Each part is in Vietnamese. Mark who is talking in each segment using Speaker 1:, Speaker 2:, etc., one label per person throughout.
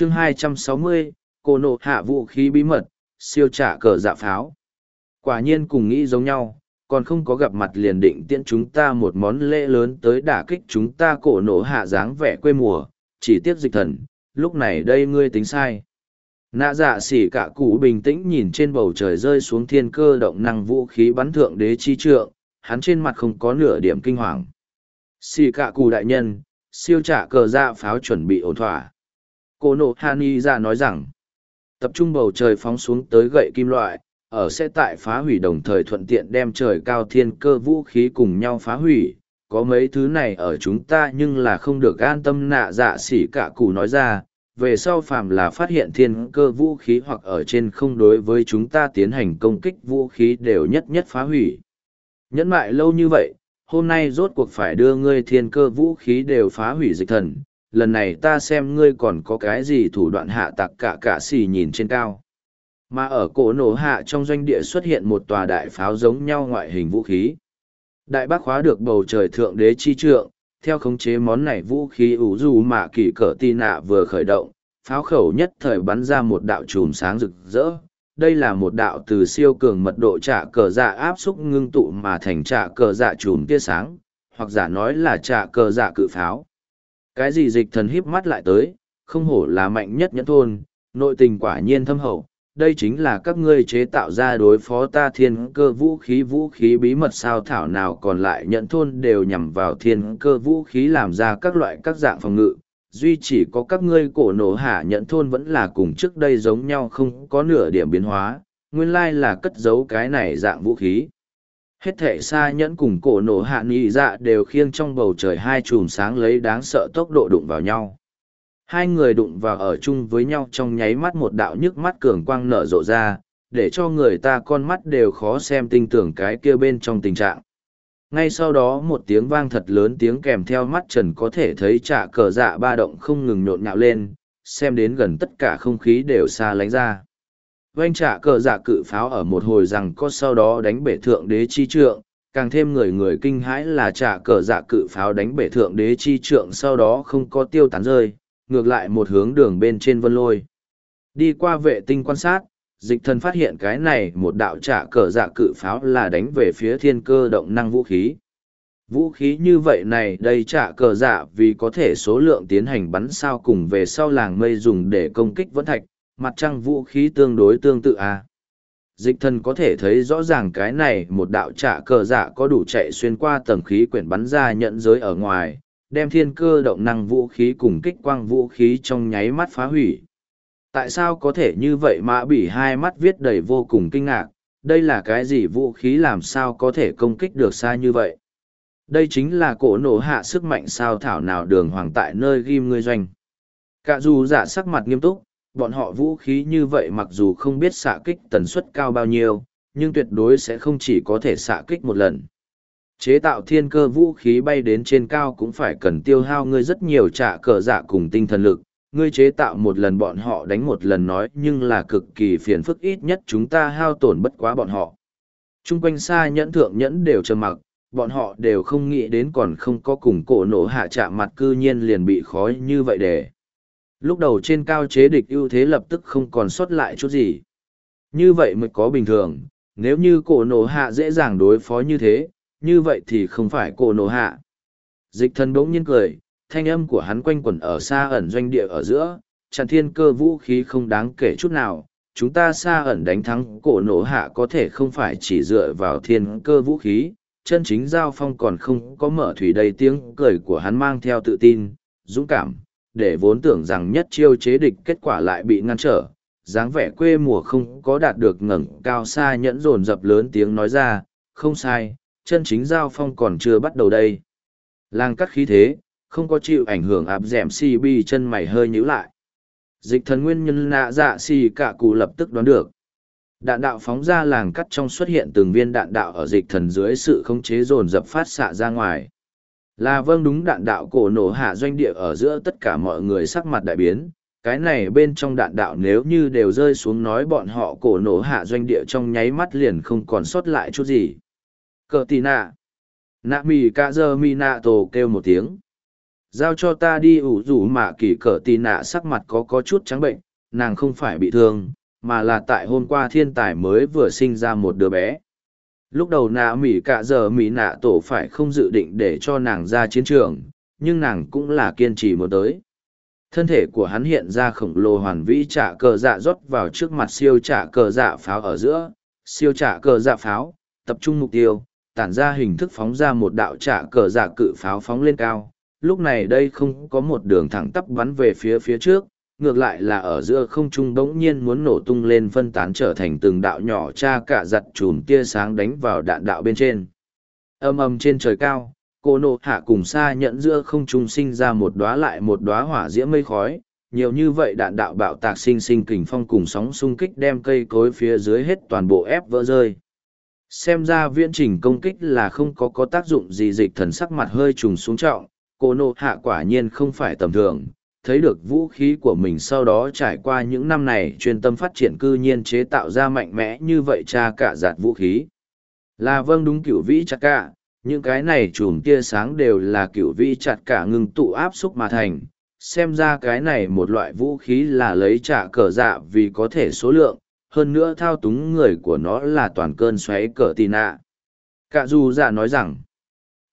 Speaker 1: chương 260, cô nộ hạ vũ khí bí mật, siêu trả cờ dạ pháo. Quả nhiên cùng nghĩ giống nhau, còn không có gặp mặt liền định tiễn chúng ta một món lễ lớn tới đả kích chúng ta cổ nổ hạ dáng vẻ quê mùa, chỉ tiếc dịch thần, lúc này đây ngươi tính sai. Nạ dạ xỉ cả cụ bình tĩnh nhìn trên bầu trời rơi xuống thiên cơ động năng vũ khí bắn thượng đế chi trượng, hắn trên mặt không có nửa điểm kinh hoàng. Xỉ cả cụ đại nhân, siêu trả cờ dạ pháo chuẩn bị ổn thỏa. Cô nộ Hani ra nói rằng, tập trung bầu trời phóng xuống tới gậy kim loại, ở sẽ tại phá hủy đồng thời thuận tiện đem trời cao thiên cơ vũ khí cùng nhau phá hủy. Có mấy thứ này ở chúng ta nhưng là không được an tâm nạ dạ xỉ cả cụ nói ra, về sau phàm là phát hiện thiên cơ vũ khí hoặc ở trên không đối với chúng ta tiến hành công kích vũ khí đều nhất nhất phá hủy. Nhẫn mại lâu như vậy, hôm nay rốt cuộc phải đưa ngươi thiên cơ vũ khí đều phá hủy dịch thần, lần này ta xem ngươi còn có cái gì thủ đoạn hạ tặc cả cả xì nhìn trên cao. Mà ở cổ nổ hạ trong doanh địa xuất hiện một tòa đại pháo giống nhau ngoại hình vũ khí. Đại bác khóa được bầu trời thượng đế chi trượng, theo khống chế món này vũ khí ủ dù mà kỳ cỡ tì nạ vừa khởi động, pháo khẩu nhất thời bắn ra một đạo chùm sáng rực rỡ. Đây là một đạo từ siêu cường mật độ trả cờ dạ áp xúc ngưng tụ mà thành trả cờ dạ chùm tia sáng, hoặc giả nói là trả cờ dạ cự pháo. Cái gì dịch thần híp mắt lại tới, không hổ là mạnh nhất nhẫn thôn, nội tình quả nhiên thâm hậu, đây chính là các ngươi chế tạo ra đối phó ta thiên cơ vũ khí vũ khí bí mật sao thảo nào còn lại nhận thôn đều nhằm vào thiên cơ vũ khí làm ra các loại các dạng phòng ngự duy chỉ có các ngươi cổ nổ hạ nhận thôn vẫn là cùng trước đây giống nhau không có nửa điểm biến hóa nguyên lai là cất giấu cái này dạng vũ khí hết thể xa nhẫn cùng cổ nổ hạ nghị dạ đều khiêng trong bầu trời hai chùm sáng lấy đáng sợ tốc độ đụng vào nhau. Hai người đụng vào ở chung với nhau trong nháy mắt một đạo nhức mắt cường quang nở rộ ra, để cho người ta con mắt đều khó xem tinh tưởng cái kia bên trong tình trạng. Ngay sau đó một tiếng vang thật lớn tiếng kèm theo mắt trần có thể thấy trả cờ dạ ba động không ngừng nhộn nhạo lên, xem đến gần tất cả không khí đều xa lánh ra oanh trả cờ giả cự pháo ở một hồi rằng có sau đó đánh bể thượng đế chi trượng càng thêm người người kinh hãi là trả cờ giả cự pháo đánh bể thượng đế chi trượng sau đó không có tiêu tán rơi ngược lại một hướng đường bên trên vân lôi. Đi qua vệ tinh quan sát, dịch thần phát hiện cái này một đạo trả cờ dạ cự pháo là đánh về phía thiên cơ động năng vũ khí. Vũ khí như vậy này đây trả cờ dạ vì có thể số lượng tiến hành bắn sao cùng về sau làng mây dùng để công kích vẫn thạch, mặt trăng vũ khí tương đối tương tự à. Dịch thần có thể thấy rõ ràng cái này một đạo trả cờ dạ có đủ chạy xuyên qua tầng khí quyển bắn ra nhận giới ở ngoài, đem thiên cơ động năng vũ khí cùng kích quang vũ khí trong nháy mắt phá hủy. Tại sao có thể như vậy mà bị hai mắt viết đầy vô cùng kinh ngạc, đây là cái gì vũ khí làm sao có thể công kích được xa như vậy? Đây chính là cổ nổ hạ sức mạnh sao thảo nào đường hoàng tại nơi ghim ngươi doanh. Cả dù giả sắc mặt nghiêm túc, bọn họ vũ khí như vậy mặc dù không biết xạ kích tần suất cao bao nhiêu, nhưng tuyệt đối sẽ không chỉ có thể xạ kích một lần. Chế tạo thiên cơ vũ khí bay đến trên cao cũng phải cần tiêu hao ngươi rất nhiều trả cờ dạ cùng tinh thần lực. Ngươi chế tạo một lần bọn họ đánh một lần nói nhưng là cực kỳ phiền phức ít nhất chúng ta hao tổn bất quá bọn họ. Trung quanh xa nhẫn thượng nhẫn đều trầm mặc bọn họ đều không nghĩ đến còn không có cùng cổ nổ hạ chạm mặt cư nhiên liền bị khói như vậy để lúc đầu trên cao chế địch ưu thế lập tức không còn sót lại chút gì như vậy mới có bình thường nếu như cổ nổ hạ dễ dàng đối phó như thế như vậy thì không phải cổ nổ hạ. Dịch thần bỗng nhiên cười, thanh âm của hắn quanh quẩn ở xa ẩn doanh địa ở giữa, chặn thiên cơ vũ khí không đáng kể chút nào. Chúng ta xa ẩn đánh thắng cổ nổ hạ có thể không phải chỉ dựa vào thiên cơ vũ khí, chân chính giao phong còn không có mở thủy đầy tiếng cười của hắn mang theo tự tin, dũng cảm, để vốn tưởng rằng nhất chiêu chế địch kết quả lại bị ngăn trở. dáng vẻ quê mùa không có đạt được ngẩng cao xa nhẫn dồn dập lớn tiếng nói ra, không sai, chân chính giao phong còn chưa bắt đầu đây. Lang cắt khí thế, không có chịu ảnh hưởng áp dẻm si bi chân mày hơi nhíu lại. Dịch thần nguyên nhân nạ dạ si cả cụ lập tức đoán được. Đạn đạo phóng ra làng cắt trong xuất hiện từng viên đạn đạo ở dịch thần dưới sự khống chế dồn dập phát xạ ra ngoài. Là vâng đúng đạn đạo cổ nổ hạ doanh địa ở giữa tất cả mọi người sắc mặt đại biến. Cái này bên trong đạn đạo nếu như đều rơi xuống nói bọn họ cổ nổ hạ doanh địa trong nháy mắt liền không còn sót lại chút gì. Cờ tì nạ. Nạ mì ca dơ mi nạ tổ kêu một tiếng. Giao cho ta đi ủ rủ mà kỳ cờ tì nạ sắc mặt có có chút trắng bệnh, nàng không phải bị thương, mà là tại hôm qua thiên tài mới vừa sinh ra một đứa bé lúc đầu nạ mỹ cạ giờ mỹ nạ tổ phải không dự định để cho nàng ra chiến trường, nhưng nàng cũng là kiên trì một tới. Thân thể của hắn hiện ra khổng lồ hoàn vĩ trả cờ dạ rót vào trước mặt siêu trả cờ dạ pháo ở giữa. Siêu trả cờ dạ pháo, tập trung mục tiêu, tản ra hình thức phóng ra một đạo trả cờ dạ cự pháo phóng lên cao. Lúc này đây không có một đường thẳng tắp bắn về phía phía trước ngược lại là ở giữa không trung bỗng nhiên muốn nổ tung lên phân tán trở thành từng đạo nhỏ cha cả giặt chùm tia sáng đánh vào đạn đạo bên trên. Âm âm trên trời cao, cô nộ hạ cùng xa nhận giữa không trung sinh ra một đoá lại một đoá hỏa diễm mây khói, nhiều như vậy đạn đạo bạo tạc sinh sinh kình phong cùng sóng xung kích đem cây cối phía dưới hết toàn bộ ép vỡ rơi. Xem ra viễn trình công kích là không có có tác dụng gì dịch thần sắc mặt hơi trùng xuống trọng, cô nộ hạ quả nhiên không phải tầm thường thấy được vũ khí của mình sau đó trải qua những năm này chuyên tâm phát triển cư nhiên chế tạo ra mạnh mẽ như vậy cha cả giạt vũ khí. Là vâng đúng cựu vĩ chặt cả, những cái này chùm tia sáng đều là cựu vĩ chặt cả ngừng tụ áp xúc mà thành. Xem ra cái này một loại vũ khí là lấy trả cờ dạ vì có thể số lượng, hơn nữa thao túng người của nó là toàn cơn xoáy cờ tì nạ. Cả dù dạ nói rằng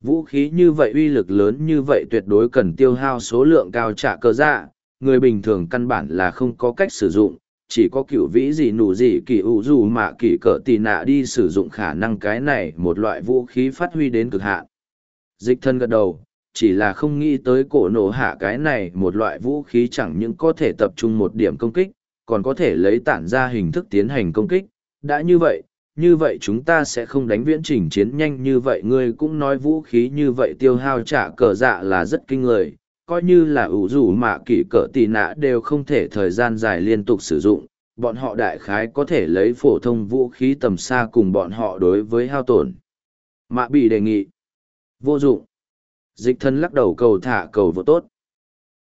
Speaker 1: Vũ khí như vậy uy lực lớn như vậy tuyệt đối cần tiêu hao số lượng cao trả cơ dạ, người bình thường căn bản là không có cách sử dụng, chỉ có cựu vĩ gì nụ gì kỳ ủ dù mà kỳ cỡ tì nạ đi sử dụng khả năng cái này một loại vũ khí phát huy đến cực hạn. Dịch thân gật đầu, chỉ là không nghĩ tới cổ nổ hạ cái này một loại vũ khí chẳng những có thể tập trung một điểm công kích, còn có thể lấy tản ra hình thức tiến hành công kích. Đã như vậy, như vậy chúng ta sẽ không đánh viễn trình chiến nhanh như vậy, ngươi cũng nói vũ khí như vậy tiêu hao trả cờ dạ là rất kinh người, coi như là ủ rủ mạ kỷ cỡ tì nạ đều không thể thời gian dài liên tục sử dụng, bọn họ đại khái có thể lấy phổ thông vũ khí tầm xa cùng bọn họ đối với hao tổn. Mạ bị đề nghị, vô dụng. Dịch thân lắc đầu cầu thả cầu vô tốt.